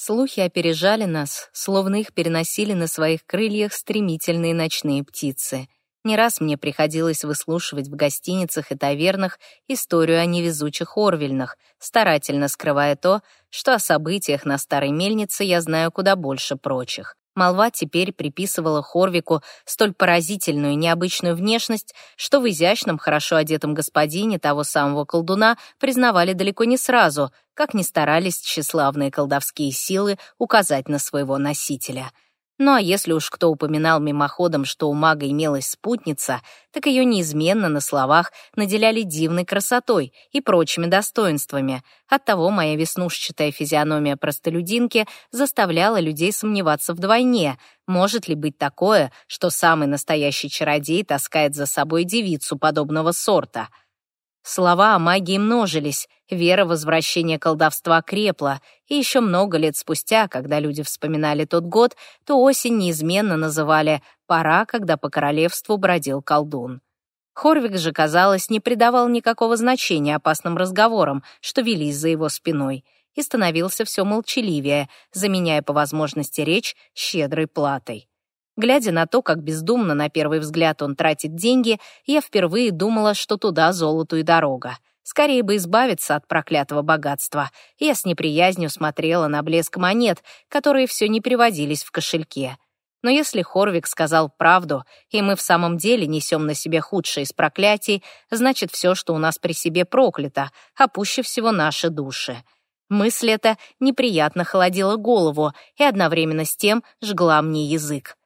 Слухи опережали нас, словно их переносили на своих крыльях стремительные ночные птицы. Не раз мне приходилось выслушивать в гостиницах и тавернах историю о невезучих Орвельнах, старательно скрывая то, что о событиях на Старой Мельнице я знаю куда больше прочих. Молва теперь приписывала Хорвику столь поразительную необычную внешность, что в изящном, хорошо одетом господине того самого колдуна признавали далеко не сразу, как ни старались тщеславные колдовские силы указать на своего носителя — ну а если уж кто упоминал мимоходом, что у мага имелась спутница, так ее неизменно на словах наделяли дивной красотой и прочими достоинствами. Оттого моя веснушчатая физиономия простолюдинки заставляла людей сомневаться вдвойне. Может ли быть такое, что самый настоящий чародей таскает за собой девицу подобного сорта — Слова о магии множились, вера в возвращение колдовства крепла, и еще много лет спустя, когда люди вспоминали тот год, то осень неизменно называли «пора, когда по королевству бродил колдун». Хорвик же, казалось, не придавал никакого значения опасным разговорам, что велись за его спиной, и становился все молчаливее, заменяя по возможности речь щедрой платой. Глядя на то, как бездумно на первый взгляд он тратит деньги, я впервые думала, что туда золоту и дорога. Скорее бы избавиться от проклятого богатства. Я с неприязнью смотрела на блеск монет, которые все не приводились в кошельке. Но если Хорвик сказал правду, и мы в самом деле несем на себе худшее из проклятий, значит, все, что у нас при себе проклято, а пуще всего наши души. Мысль эта неприятно холодила голову и одновременно с тем жгла мне язык.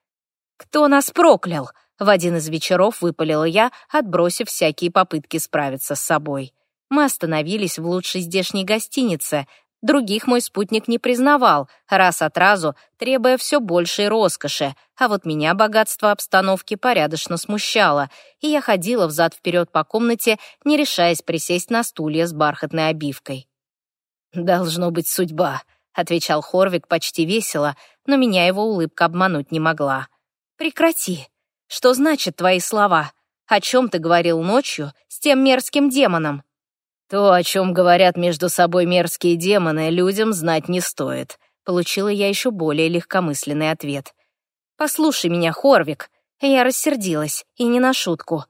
«Кто нас проклял?» — в один из вечеров выпалила я, отбросив всякие попытки справиться с собой. Мы остановились в лучшей здешней гостинице. Других мой спутник не признавал, раз от разу требуя все большей роскоши, а вот меня богатство обстановки порядочно смущало, и я ходила взад-вперед по комнате, не решаясь присесть на стулья с бархатной обивкой. «Должно быть судьба», — отвечал Хорвик почти весело, но меня его улыбка обмануть не могла. «Прекрати. Что значат твои слова? О чем ты говорил ночью с тем мерзким демоном?» «То, о чем говорят между собой мерзкие демоны, людям знать не стоит», получила я еще более легкомысленный ответ. «Послушай меня, Хорвик». Я рассердилась, и не на шутку.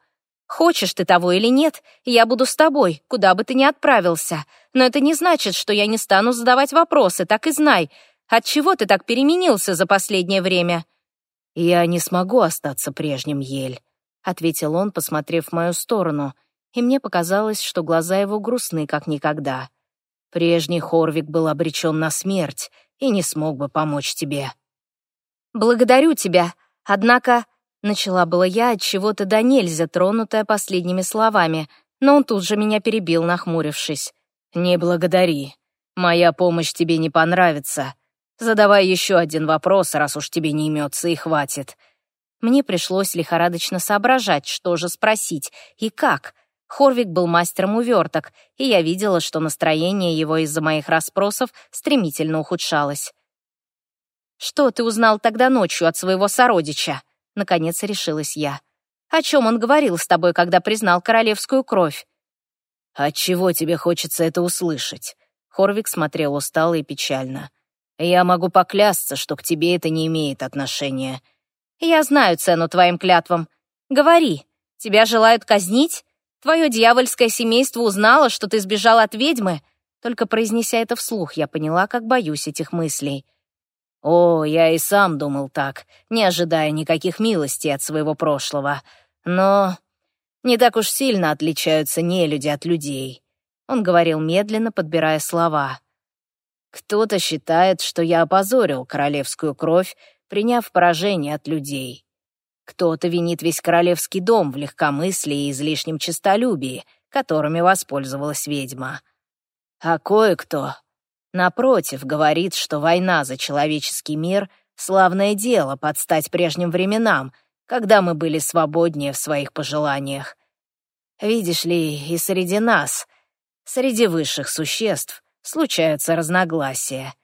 «Хочешь ты того или нет, я буду с тобой, куда бы ты ни отправился. Но это не значит, что я не стану задавать вопросы, так и знай. Отчего ты так переменился за последнее время?» «Я не смогу остаться прежним, Ель», — ответил он, посмотрев в мою сторону, и мне показалось, что глаза его грустны, как никогда. «Прежний Хорвик был обречен на смерть и не смог бы помочь тебе». «Благодарю тебя, однако...» — начала была я от чего-то да нельзя, тронутая последними словами, но он тут же меня перебил, нахмурившись. «Не благодари. Моя помощь тебе не понравится. Задавай еще один вопрос, раз уж тебе не имется, и хватит». Мне пришлось лихорадочно соображать, что же спросить и как. Хорвик был мастером уверток, и я видела, что настроение его из-за моих расспросов стремительно ухудшалось. «Что ты узнал тогда ночью от своего сородича?» Наконец решилась я. «О чем он говорил с тобой, когда признал королевскую кровь?» «Отчего тебе хочется это услышать?» Хорвик смотрел устало и печально. Я могу поклясться, что к тебе это не имеет отношения. Я знаю цену твоим клятвам. Говори, тебя желают казнить? Твое дьявольское семейство узнало, что ты сбежал от ведьмы? Только произнеся это вслух, я поняла, как боюсь этих мыслей. О, я и сам думал так, не ожидая никаких милостей от своего прошлого. Но не так уж сильно отличаются нелюди от людей. Он говорил медленно, подбирая слова. Кто-то считает, что я опозорил королевскую кровь, приняв поражение от людей. Кто-то винит весь королевский дом в легкомыслии и излишнем честолюбии, которыми воспользовалась ведьма. А кое-кто, напротив, говорит, что война за человеческий мир — славное дело под стать прежним временам, когда мы были свободнее в своих пожеланиях. Видишь ли, и среди нас, среди высших существ, случаются разногласия.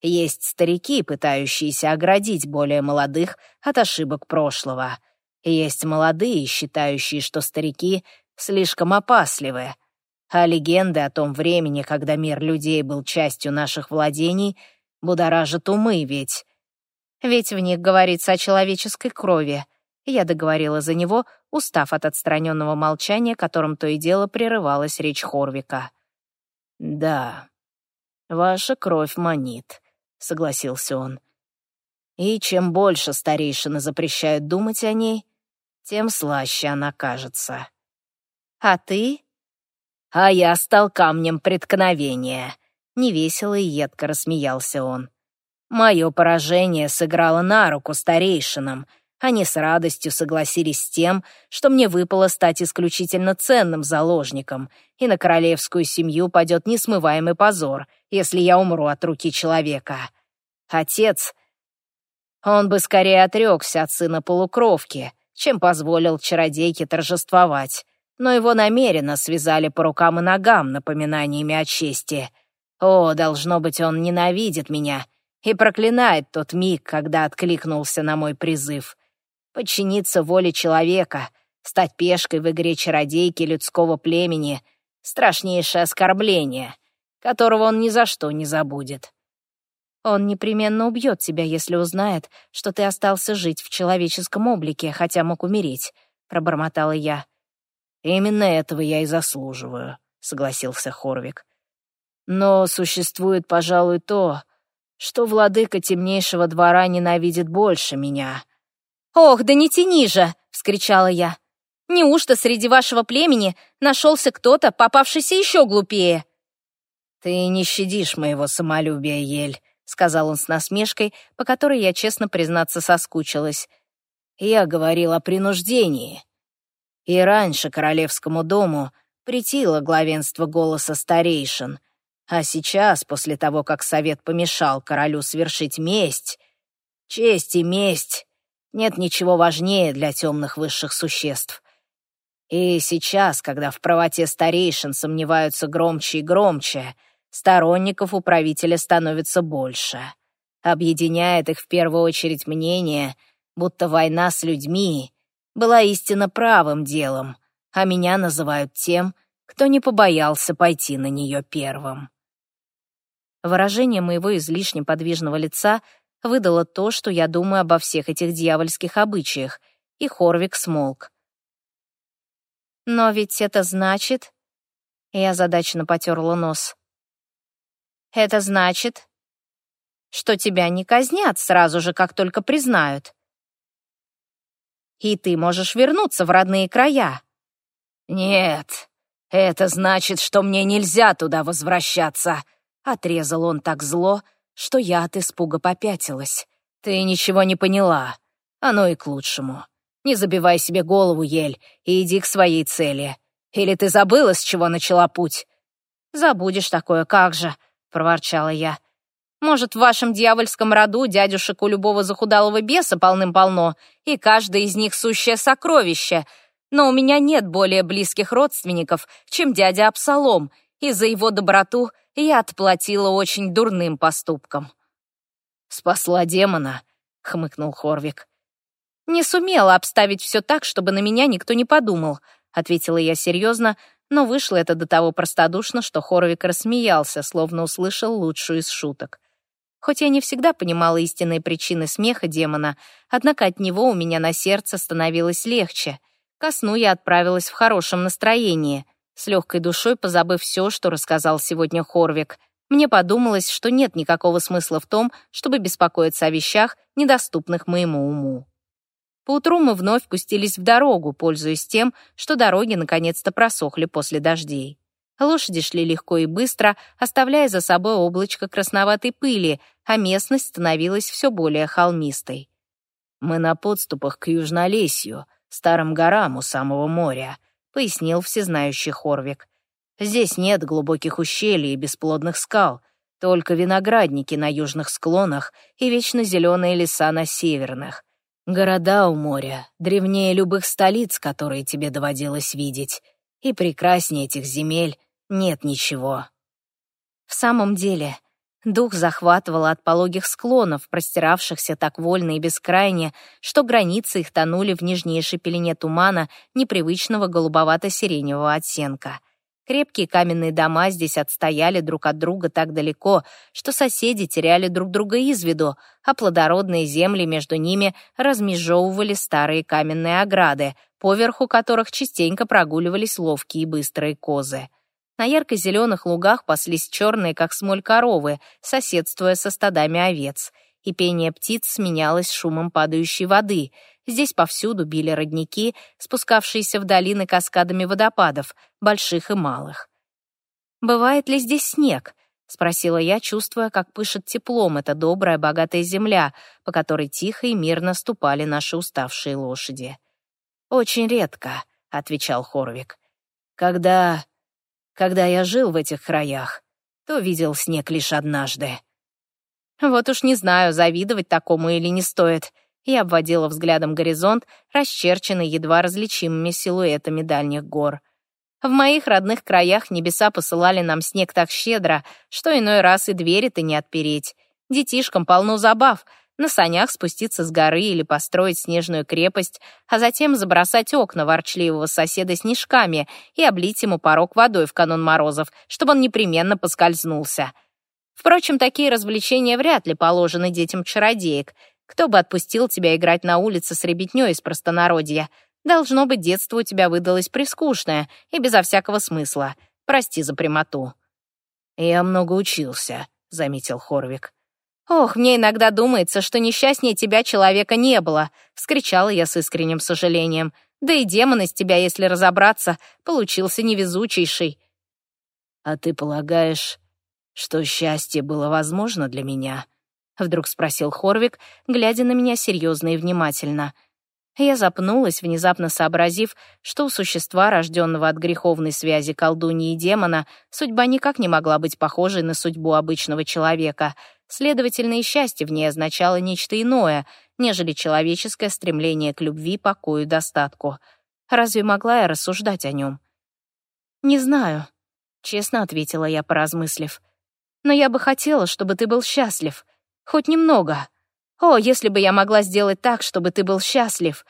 Есть старики, пытающиеся оградить более молодых от ошибок прошлого. Есть молодые, считающие, что старики слишком опасливы. А легенды о том времени, когда мир людей был частью наших владений, будоражат умы ведь. Ведь в них говорится о человеческой крови. Я договорила за него, устав от отстраненного молчания, которым то и дело прерывалась речь Хорвика. «Да, ваша кровь манит», — согласился он. «И чем больше старейшины запрещают думать о ней, тем слаще она кажется». «А ты?» «А я стал камнем преткновения», — невесело и едко рассмеялся он. «Мое поражение сыграло на руку старейшинам», они с радостью согласились с тем, что мне выпало стать исключительно ценным заложником, и на королевскую семью падет несмываемый позор, если я умру от руки человека. Отец... Он бы скорее отрекся от сына полукровки, чем позволил чародейке торжествовать, но его намеренно связали по рукам и ногам напоминаниями о чести. О, должно быть, он ненавидит меня и проклинает тот миг, когда откликнулся на мой призыв подчиниться воле человека, стать пешкой в игре чародейки людского племени — страшнейшее оскорбление, которого он ни за что не забудет. Он непременно убьет тебя, если узнает, что ты остался жить в человеческом облике, хотя мог умереть», — пробормотала я. «Именно этого я и заслуживаю», — согласился Хорвик. «Но существует, пожалуй, то, что владыка темнейшего двора ненавидит больше меня, «Ох, да не тяни же!» — вскричала я. «Неужто среди вашего племени нашелся кто-то, попавшийся еще глупее?» «Ты не щадишь моего самолюбия, Ель», — сказал он с насмешкой, по которой я, честно признаться, соскучилась. «Я говорил о принуждении. И раньше королевскому дому притило главенство голоса старейшин, а сейчас, после того, как совет помешал королю свершить месть, честь и месть нет ничего важнее для темных высших существ. И сейчас, когда в правоте старейшин сомневаются громче и громче, сторонников у правителя становится больше. Объединяет их в первую очередь мнение, будто война с людьми была истинно правым делом, а меня называют тем, кто не побоялся пойти на нее первым. Выражение моего излишне подвижного лица — выдала то, что я думаю обо всех этих дьявольских обычаях, и Хорвик смолк. «Но ведь это значит...» Я задачно потерла нос. «Это значит, что тебя не казнят сразу же, как только признают. И ты можешь вернуться в родные края». «Нет, это значит, что мне нельзя туда возвращаться», — отрезал он так зло, — что я от испуга попятилась. Ты ничего не поняла. Оно и к лучшему. Не забивай себе голову, Ель, и иди к своей цели. Или ты забыла, с чего начала путь?» «Забудешь такое, как же», — проворчала я. «Может, в вашем дьявольском роду дядюшек у любого захудалого беса полным-полно, и каждый из них сущее сокровище, но у меня нет более близких родственников, чем дядя Абсалом, и за его доброту я отплатила очень дурным поступком. «Спасла демона», — хмыкнул Хорвик. «Не сумела обставить все так, чтобы на меня никто не подумал», — ответила я серьезно, но вышло это до того простодушно, что Хорвик рассмеялся, словно услышал лучшую из шуток. Хоть я не всегда понимала истинные причины смеха демона, однако от него у меня на сердце становилось легче. Ко сну я отправилась в хорошем настроении с легкой душой позабыв все, что рассказал сегодня Хорвик. Мне подумалось, что нет никакого смысла в том, чтобы беспокоиться о вещах, недоступных моему уму. Поутру мы вновь пустились в дорогу, пользуясь тем, что дороги наконец-то просохли после дождей. Лошади шли легко и быстро, оставляя за собой облачко красноватой пыли, а местность становилась все более холмистой. «Мы на подступах к Южнолесью, старым горам у самого моря», пояснил всезнающий Хорвик. «Здесь нет глубоких ущелий и бесплодных скал, только виноградники на южных склонах и вечно зеленые леса на северных. Города у моря, древнее любых столиц, которые тебе доводилось видеть, и прекраснее этих земель нет ничего». В самом деле, Дух захватывал от пологих склонов, простиравшихся так вольно и бескрайне, что границы их тонули в нежнейшей пелене тумана непривычного голубовато-сиреневого оттенка. Крепкие каменные дома здесь отстояли друг от друга так далеко, что соседи теряли друг друга из виду, а плодородные земли между ними размежевывали старые каменные ограды, поверху которых частенько прогуливались ловкие и быстрые козы. На ярко-зеленых лугах паслись черные, как смоль, коровы, соседствуя со стадами овец, и пение птиц сменялось шумом падающей воды — Здесь повсюду били родники, спускавшиеся в долины каскадами водопадов, больших и малых. «Бывает ли здесь снег?» — спросила я, чувствуя, как пышет теплом эта добрая, богатая земля, по которой тихо и мирно ступали наши уставшие лошади. «Очень редко», — отвечал Хорвик. «Когда... когда я жил в этих краях, то видел снег лишь однажды». «Вот уж не знаю, завидовать такому или не стоит», и обводила взглядом горизонт, расчерченный едва различимыми силуэтами дальних гор. В моих родных краях небеса посылали нам снег так щедро, что иной раз и двери-то не отпереть. Детишкам полно забав — на санях спуститься с горы или построить снежную крепость, а затем забросать окна ворчливого соседа снежками и облить ему порог водой в канун морозов, чтобы он непременно поскользнулся. Впрочем, такие развлечения вряд ли положены детям чародеек — кто бы отпустил тебя играть на улице с ребятнёй из простонародья? Должно быть, детство у тебя выдалось прискучное и безо всякого смысла. Прости за прямоту». «Я много учился», — заметил Хорвик. «Ох, мне иногда думается, что несчастнее тебя человека не было», — вскричала я с искренним сожалением. «Да и демон из тебя, если разобраться, получился невезучейший». «А ты полагаешь, что счастье было возможно для меня?» — вдруг спросил Хорвик, глядя на меня серьезно и внимательно. Я запнулась, внезапно сообразив, что у существа, рожденного от греховной связи колдуньи и демона, судьба никак не могла быть похожей на судьбу обычного человека. Следовательно, и счастье в ней означало нечто иное, нежели человеческое стремление к любви, покою и достатку. Разве могла я рассуждать о нем? «Не знаю», — честно ответила я, поразмыслив. «Но я бы хотела, чтобы ты был счастлив». Хоть немного. О, если бы я могла сделать так, чтобы ты был счастлив.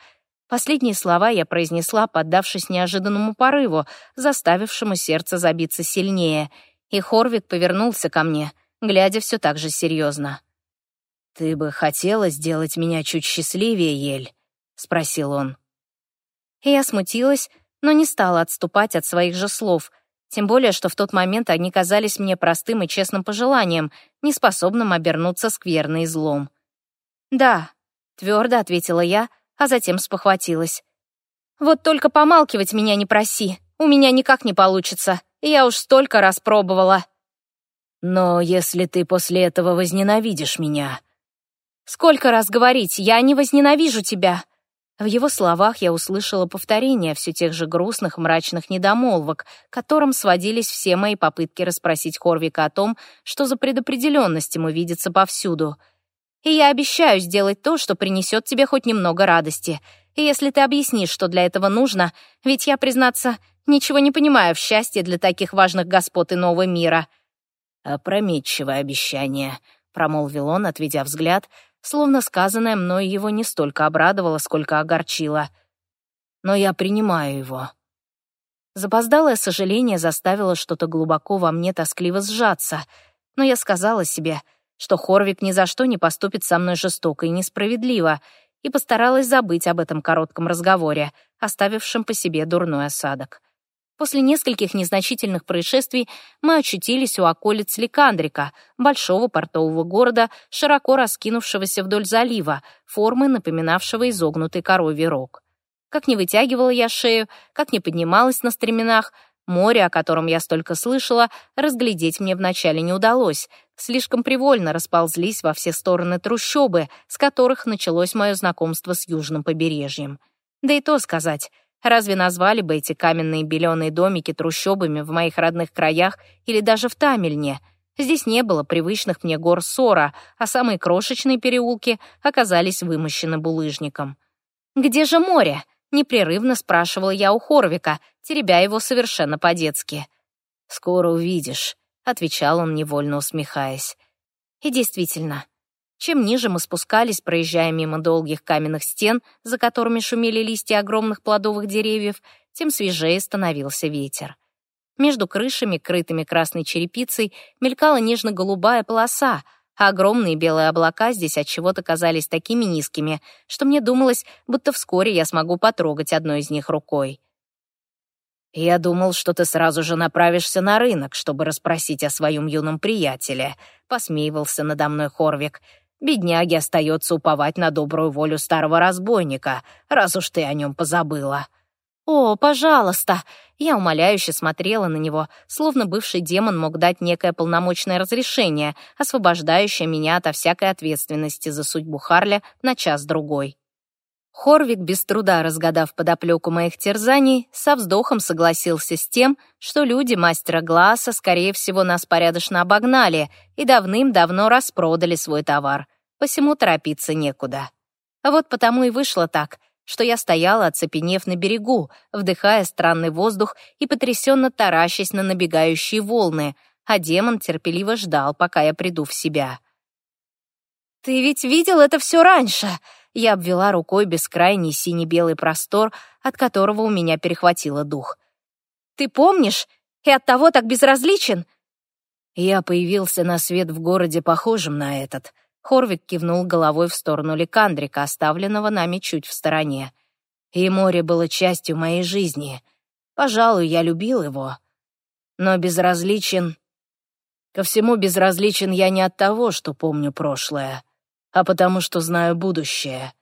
Последние слова я произнесла, поддавшись неожиданному порыву, заставившему сердце забиться сильнее. И Хорвик повернулся ко мне, глядя все так же серьезно. «Ты бы хотела сделать меня чуть счастливее, Ель?» — спросил он. Я смутилась, но не стала отступать от своих же слов — тем более, что в тот момент они казались мне простым и честным пожеланием, неспособным обернуться скверно злом. «Да», — твердо ответила я, а затем спохватилась. «Вот только помалкивать меня не проси, у меня никак не получится, я уж столько раз пробовала». «Но если ты после этого возненавидишь меня...» «Сколько раз говорить, я не возненавижу тебя», в его словах я услышала повторение все тех же грустных, мрачных недомолвок, которым сводились все мои попытки расспросить Хорвика о том, что за предопределенность ему видится повсюду. «И я обещаю сделать то, что принесет тебе хоть немного радости. И если ты объяснишь, что для этого нужно, ведь я, признаться, ничего не понимаю в счастье для таких важных господ иного мира». «Опрометчивое обещание», — промолвил он, отведя взгляд — словно сказанное мной его не столько обрадовало, сколько огорчило. Но я принимаю его. Запоздалое сожаление заставило что-то глубоко во мне тоскливо сжаться, но я сказала себе, что Хорвик ни за что не поступит со мной жестоко и несправедливо, и постаралась забыть об этом коротком разговоре, оставившем по себе дурной осадок. После нескольких незначительных происшествий мы очутились у околиц Ликандрика, большого портового города, широко раскинувшегося вдоль залива, формы напоминавшего изогнутый коровий рог. Как не вытягивала я шею, как не поднималась на стременах, море, о котором я столько слышала, разглядеть мне вначале не удалось. Слишком привольно расползлись во все стороны трущобы, с которых началось мое знакомство с южным побережьем. Да и то сказать — Разве назвали бы эти каменные беленые домики трущобами в моих родных краях или даже в Тамельне? Здесь не было привычных мне гор Сора, а самые крошечные переулки оказались вымощены булыжником. «Где же море?» — непрерывно спрашивала я у Хорвика, теребя его совершенно по-детски. «Скоро увидишь», — отвечал он, невольно усмехаясь. И действительно, чем ниже мы спускались, проезжая мимо долгих каменных стен, за которыми шумели листья огромных плодовых деревьев, тем свежее становился ветер. Между крышами, крытыми красной черепицей, мелькала нежно-голубая полоса, а огромные белые облака здесь от чего-то казались такими низкими, что мне думалось, будто вскоре я смогу потрогать одной из них рукой. «Я думал, что ты сразу же направишься на рынок, чтобы расспросить о своем юном приятеле», — посмеивался надо мной Хорвик. «Бедняге остается уповать на добрую волю старого разбойника, раз уж ты о нем позабыла». «О, пожалуйста!» Я умоляюще смотрела на него, словно бывший демон мог дать некое полномочное разрешение, освобождающее меня ото всякой ответственности за судьбу Харля на час-другой. Хорвик, без труда разгадав подоплеку моих терзаний, со вздохом согласился с тем, что люди мастера Гласа, скорее всего, нас порядочно обогнали и давным-давно распродали свой товар, посему торопиться некуда. А вот потому и вышло так, что я стояла, оцепенев на берегу, вдыхая странный воздух и потрясенно таращась на набегающие волны, а демон терпеливо ждал, пока я приду в себя. «Ты ведь видел это все раньше!» Я обвела рукой бескрайний сине-белый простор, от которого у меня перехватило дух. «Ты помнишь? И оттого так безразличен?» Я появился на свет в городе, похожем на этот. Хорвик кивнул головой в сторону Ликандрика, оставленного нами чуть в стороне. И море было частью моей жизни. Пожалуй, я любил его. Но безразличен... Ко всему безразличен я не от того, что помню прошлое а потому что знаю будущее».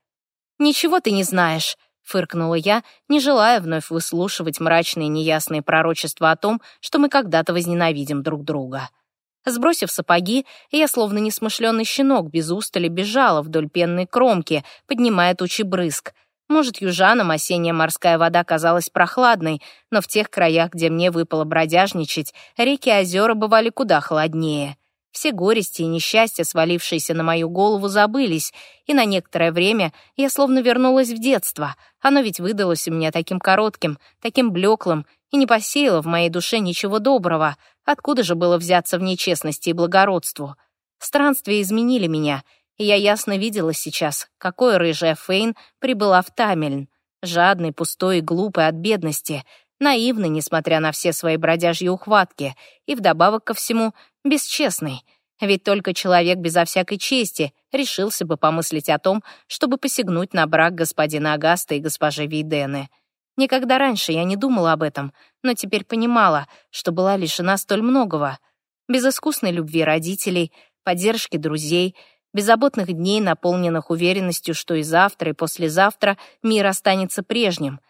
«Ничего ты не знаешь», — фыркнула я, не желая вновь выслушивать мрачные неясные пророчества о том, что мы когда-то возненавидим друг друга. Сбросив сапоги, я, словно несмышленый щенок, без устали бежала вдоль пенной кромки, поднимая тучи брызг. Может, южанам осенняя морская вода казалась прохладной, но в тех краях, где мне выпало бродяжничать, реки и озера бывали куда холоднее. Все горести и несчастья, свалившиеся на мою голову, забылись, и на некоторое время я словно вернулась в детство. Оно ведь выдалось у меня таким коротким, таким блеклым, и не посеяло в моей душе ничего доброго. Откуда же было взяться в нечестности и благородству? Странствия изменили меня, и я ясно видела сейчас, какой рыжая Фейн прибыла в Тамельн. Жадный, пустой и глупый от бедности — наивный, несмотря на все свои бродяжьи ухватки, и вдобавок ко всему бесчестный. Ведь только человек безо всякой чести решился бы помыслить о том, чтобы посягнуть на брак господина Агаста и госпожи Вейдены. Никогда раньше я не думала об этом, но теперь понимала, что была лишена столь многого. Безыскусной любви родителей, поддержки друзей, беззаботных дней, наполненных уверенностью, что и завтра, и послезавтра мир останется прежним —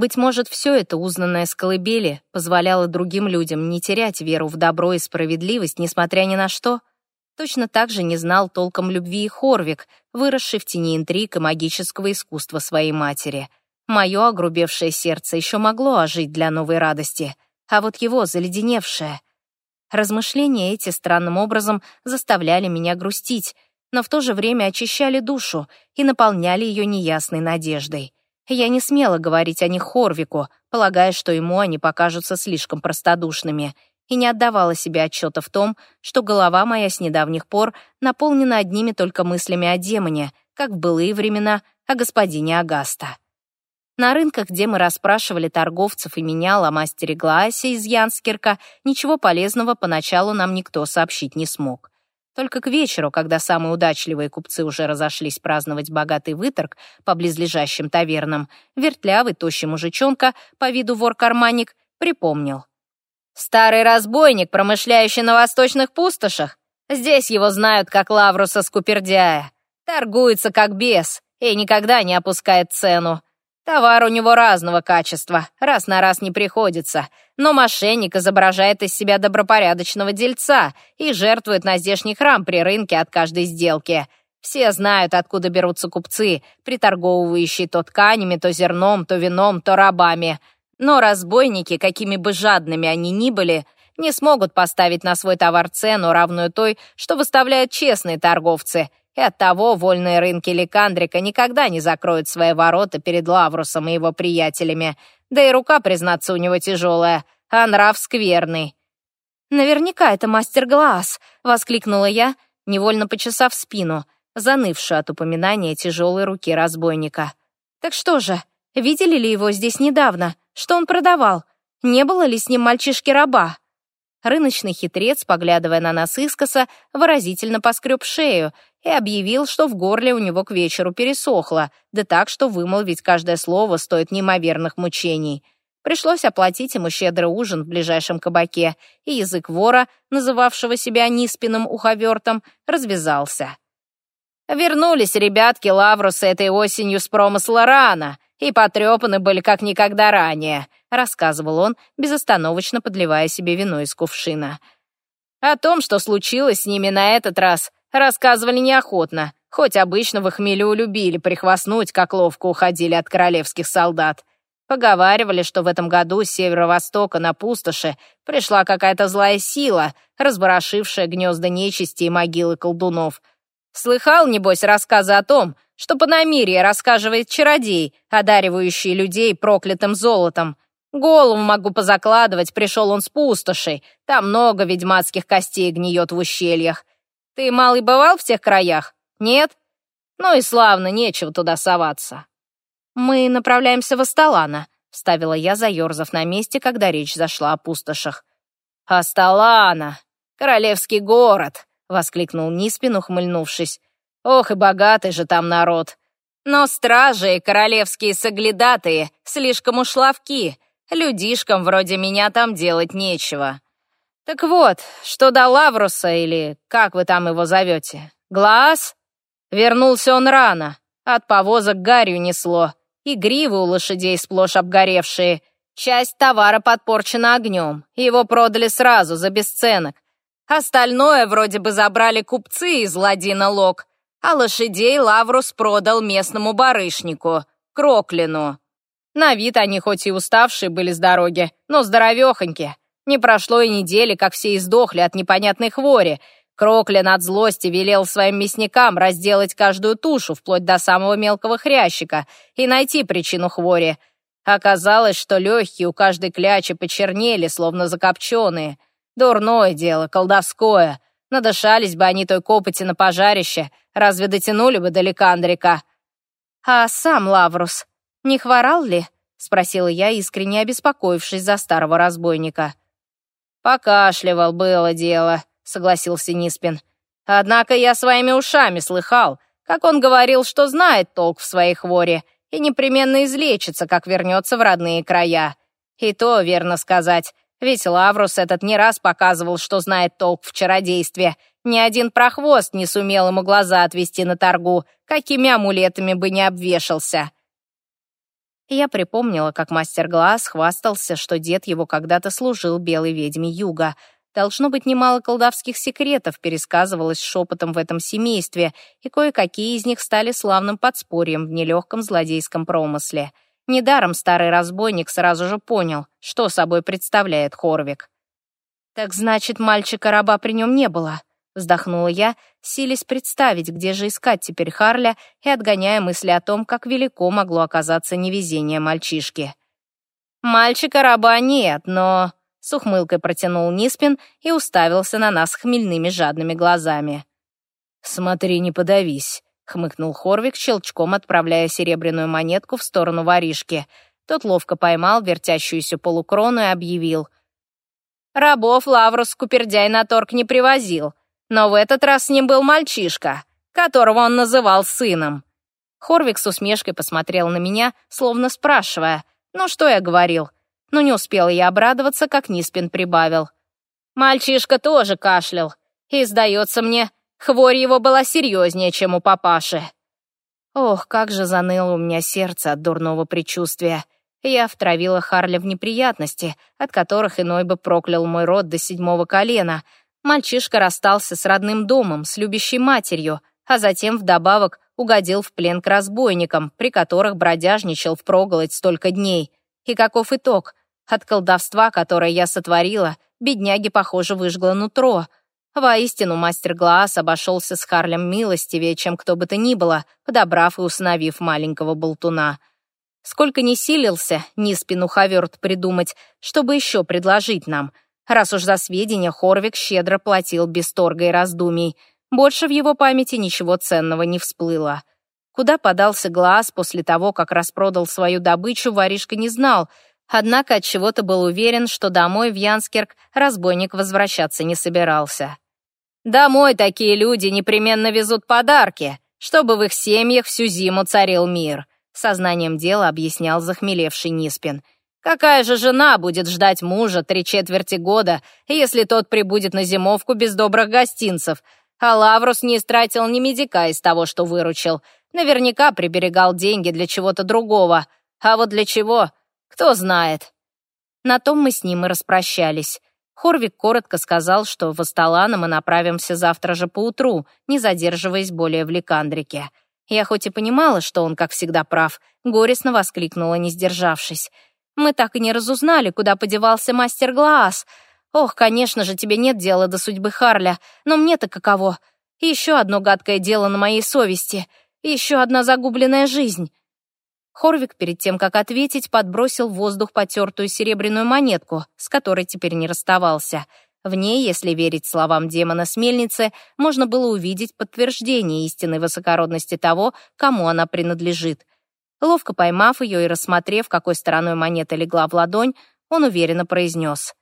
быть может, все это, узнанное с колыбели, позволяло другим людям не терять веру в добро и справедливость, несмотря ни на что? Точно так же не знал толком любви и Хорвик, выросший в тени интриг и магического искусства своей матери. Мое огрубевшее сердце еще могло ожить для новой радости, а вот его заледеневшее. Размышления эти странным образом заставляли меня грустить, но в то же время очищали душу и наполняли ее неясной надеждой. Я не смела говорить о них Хорвику, полагая, что ему они покажутся слишком простодушными, и не отдавала себе отчета в том, что голова моя с недавних пор наполнена одними только мыслями о демоне, как в былые времена о господине Агаста. На рынках, где мы расспрашивали торговцев и менял о мастере Глаасе из Янскирка, ничего полезного поначалу нам никто сообщить не смог. Только к вечеру, когда самые удачливые купцы уже разошлись праздновать богатый выторг по близлежащим тавернам, вертлявый, тощий мужичонка, по виду вор-карманник, припомнил. «Старый разбойник, промышляющий на восточных пустошах. Здесь его знают как Лавруса Скупердяя. Торгуется как бес и никогда не опускает цену. Товар у него разного качества, раз на раз не приходится, но мошенник изображает из себя добропорядочного дельца и жертвует на здешний храм при рынке от каждой сделки. Все знают, откуда берутся купцы, приторговывающие то тканями, то зерном, то вином, то рабами. Но разбойники, какими бы жадными они ни были, не смогут поставить на свой товар цену, равную той, что выставляют честные торговцы — и оттого вольные рынки Ликандрика никогда не закроют свои ворота перед Лаврусом и его приятелями. Да и рука, признаться, у него тяжелая, а нрав скверный. «Наверняка это мастер Глаз!» — воскликнула я, невольно почесав спину, занывшую от упоминания тяжелой руки разбойника. «Так что же, видели ли его здесь недавно? Что он продавал? Не было ли с ним мальчишки-раба? Рыночный хитрец, поглядывая на нас искоса, выразительно поскреб шею и объявил, что в горле у него к вечеру пересохло, да так, что вымолвить каждое слово стоит неимоверных мучений. Пришлось оплатить ему щедрый ужин в ближайшем кабаке, и язык вора, называвшего себя Ниспиным уховертом, развязался. Вернулись ребятки Лавруса этой осенью с промысла рано и потрепаны были как никогда ранее, рассказывал он, безостановочно подливая себе вино из кувшина. О том, что случилось с ними на этот раз, рассказывали неохотно, хоть обычно в их хмелю любили прихвастнуть, как ловко уходили от королевских солдат. Поговаривали, что в этом году с северо-востока на пустоши пришла какая-то злая сила, разворошившая гнезда нечисти и могилы колдунов. Слыхал, небось, рассказы о том, что по намирье рассказывает чародей, одаривающий людей проклятым золотом. Голову могу позакладывать, пришел он с пустошей. Там много ведьмацких костей гниет в ущельях. Ты, малый, бывал в тех краях? Нет? Ну и славно, нечего туда соваться. «Мы направляемся в Асталана», — вставила я, заерзав на месте, когда речь зашла о пустошах. «Асталана! Королевский город!» — воскликнул Ниспин, ухмыльнувшись. «Ох и богатый же там народ! Но стражи и королевские соглядатые слишком уж людишкам вроде меня там делать нечего. Так вот, что до Лавруса, или как вы там его зовете, Глаз? Вернулся он рано, от повозок гарью несло, и гривы у лошадей сплошь обгоревшие. Часть товара подпорчена огнем, его продали сразу, за бесценок. Остальное вроде бы забрали купцы из Ладина Лог, а лошадей Лаврус продал местному барышнику, Кроклину. На вид они хоть и уставшие были с дороги, но здоровехоньки. Не прошло и недели, как все издохли от непонятной хвори, Кроклин от злости велел своим мясникам разделать каждую тушу, вплоть до самого мелкого хрящика, и найти причину хвори. Оказалось, что легкие у каждой клячи почернели, словно закопченные. Дурное дело, колдовское. Надышались бы они той копоти на пожарище, разве дотянули бы до Ликандрика? «А сам Лаврус не хворал ли?» — спросила я, искренне обеспокоившись за старого разбойника. «Покашливал, было дело», согласился Ниспин. «Однако я своими ушами слыхал, как он говорил, что знает толк в своей хворе и непременно излечится, как вернется в родные края. И то верно сказать, ведь Лаврус этот не раз показывал, что знает толк в чародействе. Ни один прохвост не сумел ему глаза отвести на торгу, какими амулетами бы не обвешался». Я припомнила, как мастер Глаз хвастался, что дед его когда-то служил белой ведьме Юга — Должно быть, немало колдовских секретов пересказывалось шепотом в этом семействе, и кое-какие из них стали славным подспорьем в нелегком злодейском промысле. Недаром старый разбойник сразу же понял, что собой представляет Хорвик. «Так значит, мальчика-раба при нем не было», — вздохнула я, силясь представить, где же искать теперь Харля и отгоняя мысли о том, как велико могло оказаться невезение мальчишки. «Мальчика-раба нет, но с ухмылкой протянул Ниспин и уставился на нас хмельными жадными глазами. «Смотри, не подавись», — хмыкнул Хорвик, щелчком отправляя серебряную монетку в сторону воришки. Тот ловко поймал вертящуюся полукрону и объявил. «Рабов Лаврус Купердяй на торг не привозил, но в этот раз с ним был мальчишка, которого он называл сыном». Хорвик с усмешкой посмотрел на меня, словно спрашивая, «Ну что я говорил?» но не успела я обрадоваться, как Ниспин прибавил. Мальчишка тоже кашлял, и, сдается мне, хворь его была серьезнее, чем у папаши. Ох, как же заныло у меня сердце от дурного предчувствия. Я втравила Харля в неприятности, от которых иной бы проклял мой род до седьмого колена. Мальчишка расстался с родным домом, с любящей матерью, а затем вдобавок угодил в плен к разбойникам, при которых бродяжничал впроголодь столько дней. И каков итог? От колдовства, которое я сотворила, бедняги, похоже, выжгло нутро. Воистину, мастер Глаас обошелся с Харлем милостивее, чем кто бы то ни было, подобрав и установив маленького болтуна. Сколько не силился Ниспину Хаверт придумать, чтобы еще предложить нам, раз уж за сведения Хорвик щедро платил без торга и раздумий. Больше в его памяти ничего ценного не всплыло. Куда подался глаз после того, как распродал свою добычу, воришка не знал — Однако от чего то был уверен, что домой в Янскерк разбойник возвращаться не собирался. «Домой такие люди непременно везут подарки, чтобы в их семьях всю зиму царил мир», сознанием дела объяснял захмелевший Ниспин. «Какая же жена будет ждать мужа три четверти года, если тот прибудет на зимовку без добрых гостинцев, а Лаврус не истратил ни медика из того, что выручил. Наверняка приберегал деньги для чего-то другого. А вот для чего, кто знает. На том мы с ним и распрощались. Хорвик коротко сказал, что в Асталана мы направимся завтра же поутру, не задерживаясь более в Ликандрике. Я хоть и понимала, что он, как всегда, прав, горестно воскликнула, не сдержавшись. «Мы так и не разузнали, куда подевался мастер Глаас. Ох, конечно же, тебе нет дела до судьбы Харля, но мне-то каково. Еще одно гадкое дело на моей совести. Еще одна загубленная жизнь. Хорвик перед тем, как ответить, подбросил в воздух потертую серебряную монетку, с которой теперь не расставался. В ней, если верить словам демона с мельницы, можно было увидеть подтверждение истинной высокородности того, кому она принадлежит. Ловко поймав ее и рассмотрев, какой стороной монета легла в ладонь, он уверенно произнес.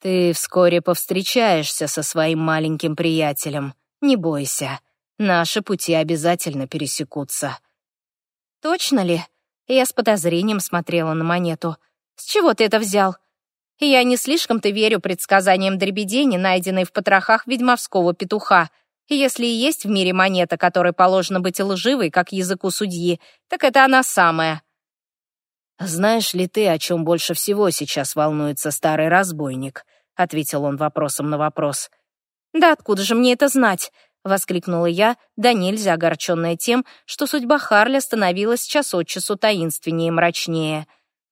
«Ты вскоре повстречаешься со своим маленьким приятелем. Не бойся. Наши пути обязательно пересекутся». «Точно ли?» Я с подозрением смотрела на монету. «С чего ты это взял?» «Я не слишком-то верю предсказаниям дребедени, найденной в потрохах ведьмовского петуха. Если и есть в мире монета, которой положено быть лживой, как языку судьи, так это она самая». «Знаешь ли ты, о чем больше всего сейчас волнуется старый разбойник?» — ответил он вопросом на вопрос. «Да откуда же мне это знать?» — воскликнула я, да нельзя огорченная тем, что судьба Харля становилась час от часу таинственнее и мрачнее.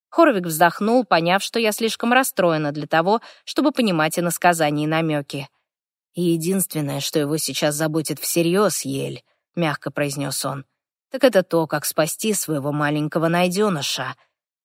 Хорвик вздохнул, поняв, что я слишком расстроена для того, чтобы понимать иносказания и намеки. «Единственное, что его сейчас заботит всерьез, Ель», — мягко произнес он, «так это то, как спасти своего маленького найденыша.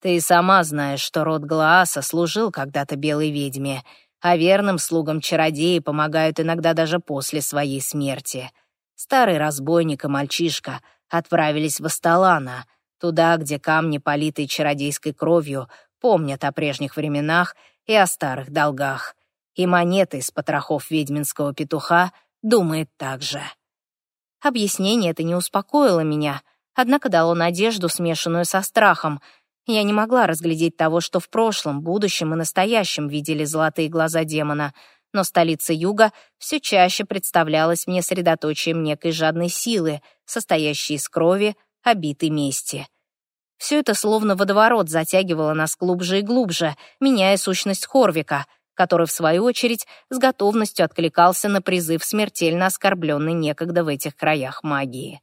Ты и сама знаешь, что род Глааса служил когда-то белой ведьме, а верным слугам чародеи помогают иногда даже после своей смерти. Старый разбойник и мальчишка отправились в Асталана, туда, где камни, политые чародейской кровью, помнят о прежних временах и о старых долгах. И монеты из потрохов ведьминского петуха думает так же. Объяснение это не успокоило меня, однако дало надежду, смешанную со страхом — я не могла разглядеть того, что в прошлом, будущем и настоящем видели золотые глаза демона, но столица Юга все чаще представлялась мне средоточием некой жадной силы, состоящей из крови, обитой мести. Все это словно водоворот затягивало нас глубже и глубже, меняя сущность Хорвика, который, в свою очередь, с готовностью откликался на призыв смертельно оскорбленной некогда в этих краях магии.